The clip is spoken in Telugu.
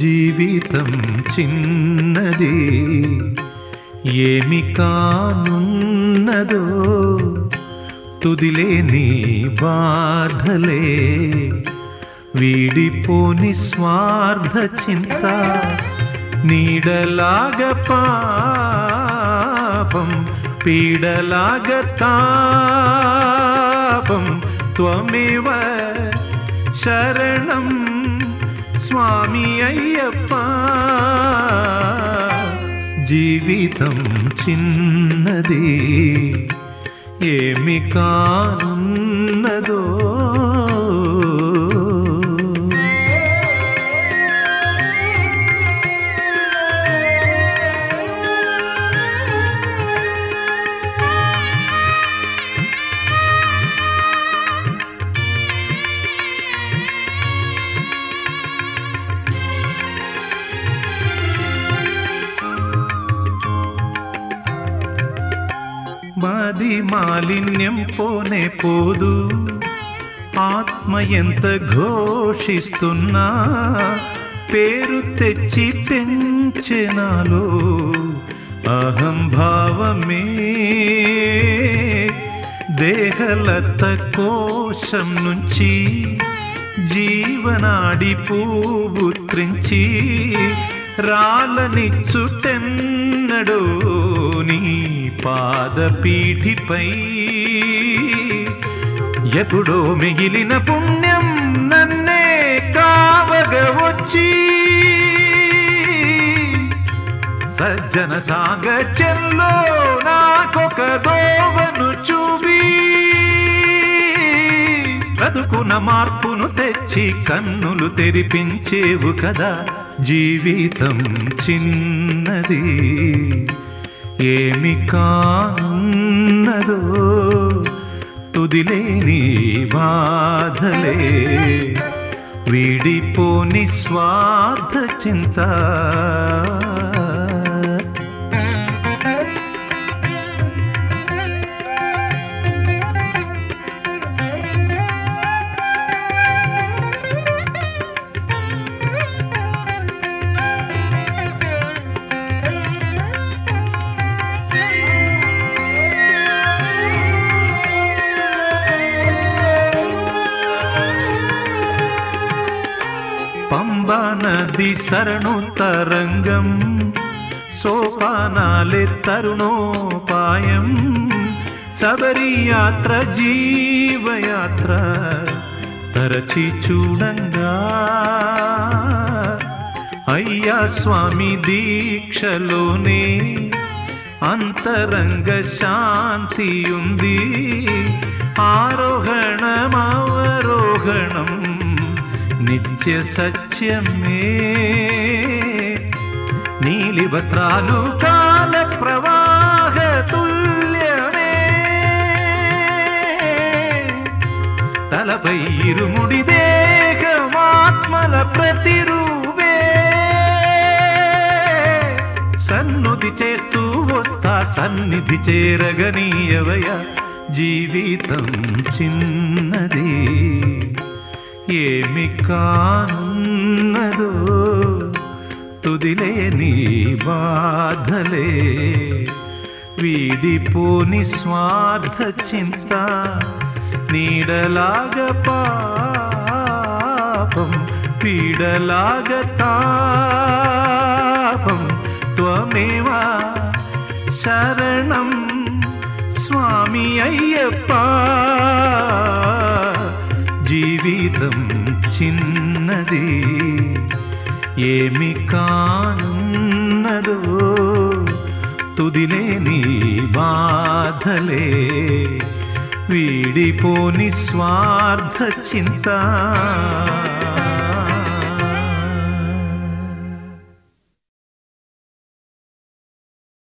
జీవితం చిన్నది ఏమి కానున్నదో తుదిలేని బాధలే వీడిపోని స్వార్థ చింత నీడలాగ పాపం పీడలాగ తాపం త్వమేవ శరణం స్వామి అయ్యప్ప. జీవితం చిన్నది ఏమి కానున్నదో మాది మాలిన్యం పోనే పోదు. ఆత్మ ఎంత ఘోషిస్తున్నా పేరు తెచ్చి పెంచెనాలో. అహంభావమే దేహలత కోశం నుంచి జీవనాడి పువ్వు త్రించి రాలనిచ్చుటెన్నడో నీ పాదపీఠిపై ఎప్పుడో మిగిలిన పుణ్యం నన్నే కావగ వచ్చి. సజ్జన సాగత్యంలో నాకొక దోవను చూపి. బ్రతుకున మార్పును తెచ్చి కన్నులు తెరిపించేవు కదా. జీవితం చిన్నది ఏమి కానున్నదో తుదిలేని బాధలే. వీడిపోని స్వార్థ చింత పంబా నది శరణు తరంగం సోపానాలే తరుణోపాయం శబరి యాత్ర జీవయాత్ర తరచి చూడంగా అయ్యా స్వామి దీక్షలోనే అంతరంగ శాంతి ఉంది ఆరోహణమవరోహణం నిత్య సత్యమే. నీలి వస్త్రాలు కాల ప్రవాహ తుల్యమే. తలపై ఇరుముడి దేహమాత్మల ప్రతిరూపే. సన్నుది చేస్తూ వస్తా సన్నిధి చేరగనీయవయ జీవితం చిన్నది. ఏమి కానున్నదో? తుదిలేని బాధలే. వీడిపోని స్వార్థ చింత నీడలాగ పాపం పీడలాగ తాపం. త్వమేవా? శరణం స్వామి అయ్యప్ప. జీవితం చిన్నది ఏమి కానున్నదో తుదిలేని బాధలే. వీడిపోని స్వార్థ చింత.